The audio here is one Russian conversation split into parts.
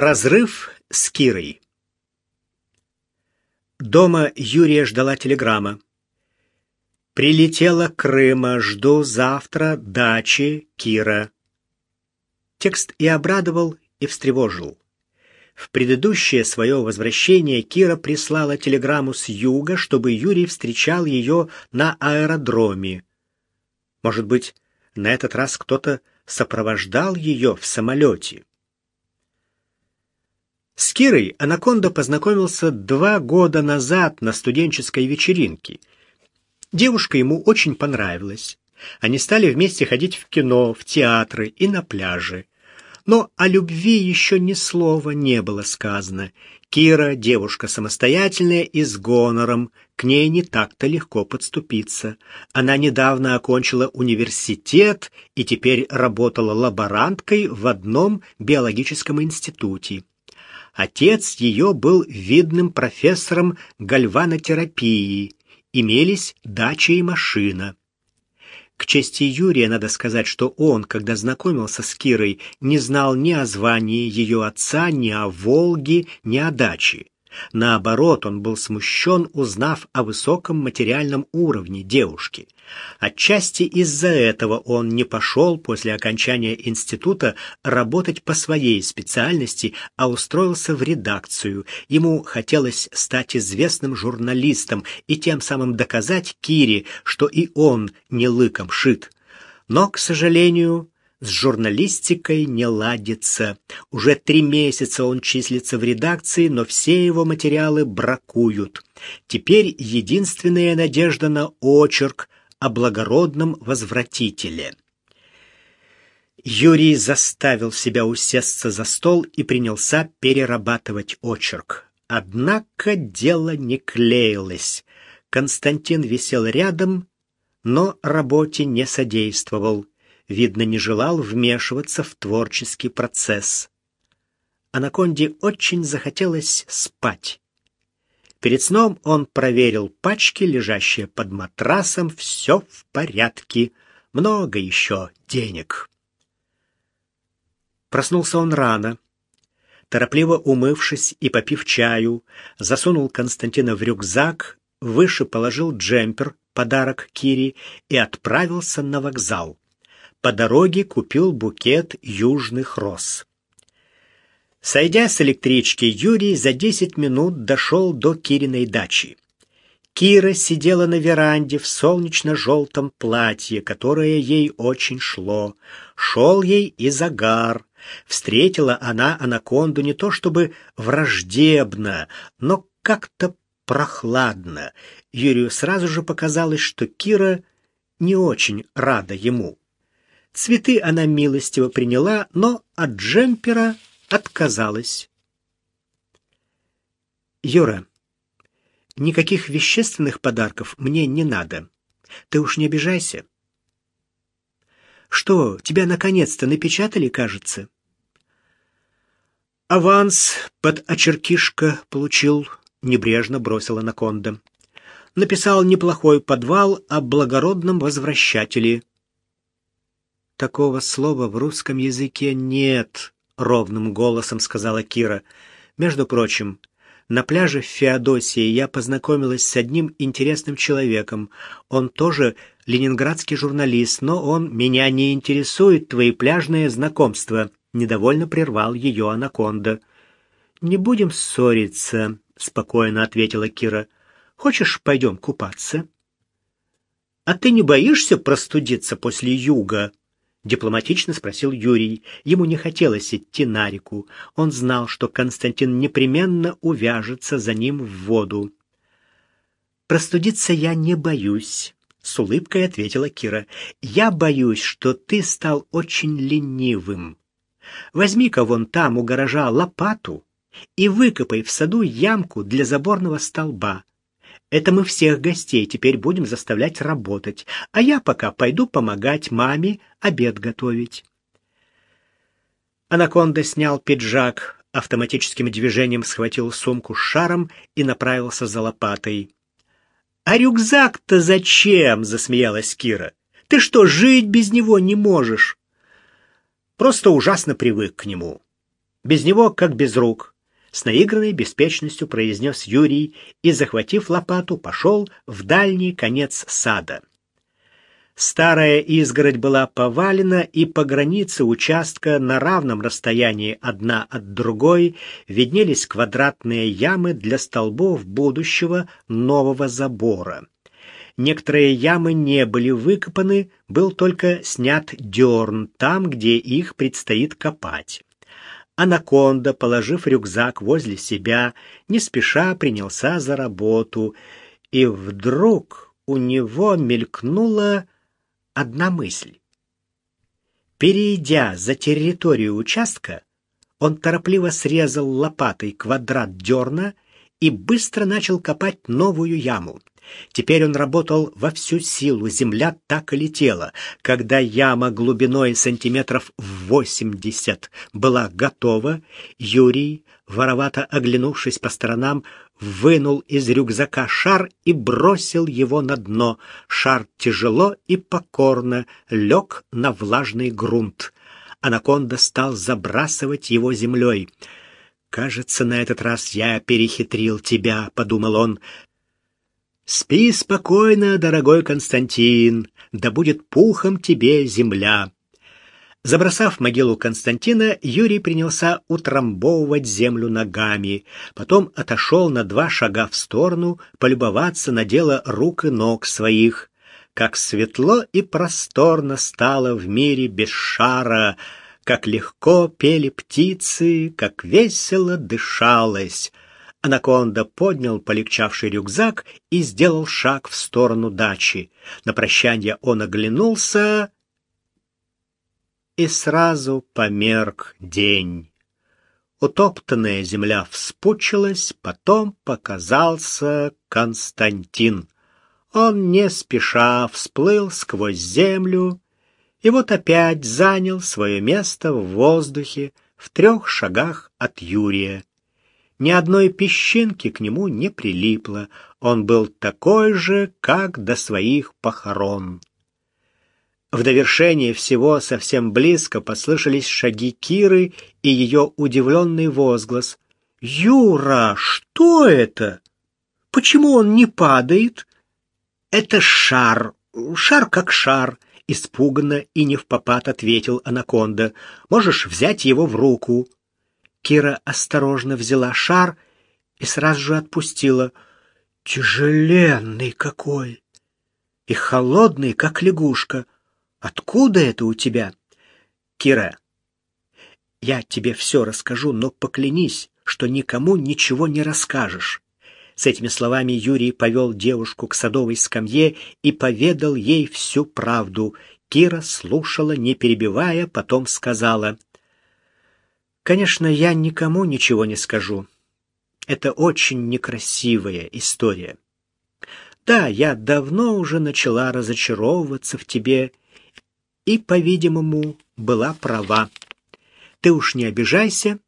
Разрыв с Кирой. Дома Юрия ждала телеграмма. Прилетела Крыма, жду завтра дачи Кира. Текст и обрадовал, и встревожил. В предыдущее свое возвращение Кира прислала телеграмму с юга, чтобы Юрий встречал ее на аэродроме. Может быть, на этот раз кто-то сопровождал ее в самолете. С Кирой Анаконда познакомился два года назад на студенческой вечеринке. Девушка ему очень понравилась. Они стали вместе ходить в кино, в театры и на пляжи. Но о любви еще ни слова не было сказано. Кира — девушка самостоятельная и с гонором, к ней не так-то легко подступиться. Она недавно окончила университет и теперь работала лаборанткой в одном биологическом институте. Отец ее был видным профессором гальванотерапии, имелись дача и машина. К чести Юрия надо сказать, что он, когда знакомился с Кирой, не знал ни о звании ее отца, ни о Волге, ни о даче. Наоборот, он был смущен, узнав о высоком материальном уровне девушки. Отчасти из-за этого он не пошел после окончания института работать по своей специальности, а устроился в редакцию. Ему хотелось стать известным журналистом и тем самым доказать Кире, что и он не лыком шит. Но, к сожалению, с журналистикой не ладится. Уже три месяца он числится в редакции, но все его материалы бракуют. Теперь единственная надежда на очерк, о благородном возвратителе. Юрий заставил себя усесться за стол и принялся перерабатывать очерк. Однако дело не клеилось. Константин висел рядом, но работе не содействовал. Видно, не желал вмешиваться в творческий процесс. Анаконде очень захотелось спать. Перед сном он проверил пачки, лежащие под матрасом. Все в порядке. Много еще денег. Проснулся он рано. Торопливо умывшись и попив чаю, засунул Константина в рюкзак, выше положил джемпер, подарок Кире, и отправился на вокзал. По дороге купил букет южных роз. Сойдя с электрички, Юрий за 10 минут дошел до Кириной дачи. Кира сидела на веранде в солнечно-желтом платье, которое ей очень шло. Шел ей и загар. Встретила она анаконду не то чтобы враждебно, но как-то прохладно. Юрию сразу же показалось, что Кира не очень рада ему. Цветы она милостиво приняла, но от джемпера отказалась. Юра, никаких вещественных подарков мне не надо. Ты уж не обижайся. Что, тебя наконец-то напечатали, кажется? Аванс под очеркишко получил, небрежно бросила Наконда. Написал неплохой подвал о благородном возвращателе. Такого слова в русском языке нет, ровным голосом сказала Кира. Между прочим, на пляже в Феодосии я познакомилась с одним интересным человеком. Он тоже ленинградский журналист, но он меня не интересует твои пляжные знакомства, недовольно прервал ее анаконда. Не будем ссориться, спокойно ответила Кира. Хочешь, пойдем купаться? А ты не боишься простудиться после юга? Дипломатично спросил Юрий. Ему не хотелось идти на реку. Он знал, что Константин непременно увяжется за ним в воду. Простудиться я не боюсь, с улыбкой ответила Кира. Я боюсь, что ты стал очень ленивым. Возьми-ка вон там у гаража лопату и выкопай в саду ямку для заборного столба. Это мы всех гостей теперь будем заставлять работать, а я пока пойду помогать маме обед готовить. Анаконда снял пиджак, автоматическим движением схватил сумку с шаром и направился за лопатой. «А рюкзак-то зачем?» — засмеялась Кира. «Ты что, жить без него не можешь?» «Просто ужасно привык к нему». Без него как без рук. С наигранной беспечностью произнес Юрий и, захватив лопату, пошел в дальний конец сада. Старая изгородь была повалена, и по границе участка на равном расстоянии одна от другой виднелись квадратные ямы для столбов будущего нового забора. Некоторые ямы не были выкопаны, был только снят дерн там, где их предстоит копать. Анаконда, положив рюкзак возле себя, не спеша принялся за работу, и вдруг у него мелькнула одна мысль. Перейдя за территорию участка, он торопливо срезал лопатой квадрат дерна и быстро начал копать новую яму. Теперь он работал во всю силу, земля так и летела. Когда яма глубиной сантиметров восемьдесят была готова, Юрий, воровато оглянувшись по сторонам, вынул из рюкзака шар и бросил его на дно. Шар тяжело и покорно лег на влажный грунт. Анаконда стал забрасывать его землей. «Кажется, на этот раз я перехитрил тебя», — подумал он. «Спи спокойно, дорогой Константин, да будет пухом тебе земля». Забросав могилу Константина, Юрий принялся утрамбовывать землю ногами, потом отошел на два шага в сторону, полюбоваться на дело рук и ног своих. Как светло и просторно стало в мире без шара, как легко пели птицы, как весело дышалось. Анаконда поднял полегчавший рюкзак и сделал шаг в сторону дачи. На прощание он оглянулся и сразу померк день. Утоптанная земля вспучилась, потом показался Константин. Он не спеша всплыл сквозь землю и вот опять занял свое место в воздухе в трех шагах от Юрия. Ни одной песчинки к нему не прилипло, он был такой же, как до своих похорон. В довершение всего совсем близко послышались шаги Киры и ее удивленный возглас. «Юра, что это? Почему он не падает?» «Это шар, шар как шар», — испуганно и не в попад ответил анаконда. «Можешь взять его в руку». Кира осторожно взяла шар и сразу же отпустила. «Тяжеленный какой! И холодный, как лягушка!» Откуда это у тебя? Кира, я тебе все расскажу, но поклянись, что никому ничего не расскажешь. С этими словами Юрий повел девушку к садовой скамье и поведал ей всю правду. Кира слушала, не перебивая, потом сказала: "Конечно, я никому ничего не скажу. Это очень некрасивая история. Да, я давно уже начала разочаровываться в тебе и, по-видимому, была права. Ты уж не обижайся,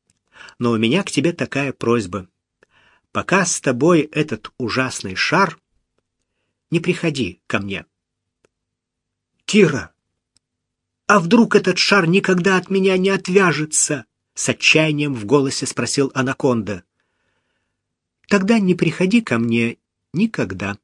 но у меня к тебе такая просьба. Пока с тобой этот ужасный шар, не приходи ко мне. Кира, а вдруг этот шар никогда от меня не отвяжется? С отчаянием в голосе спросил Анаконда. Тогда не приходи ко мне никогда.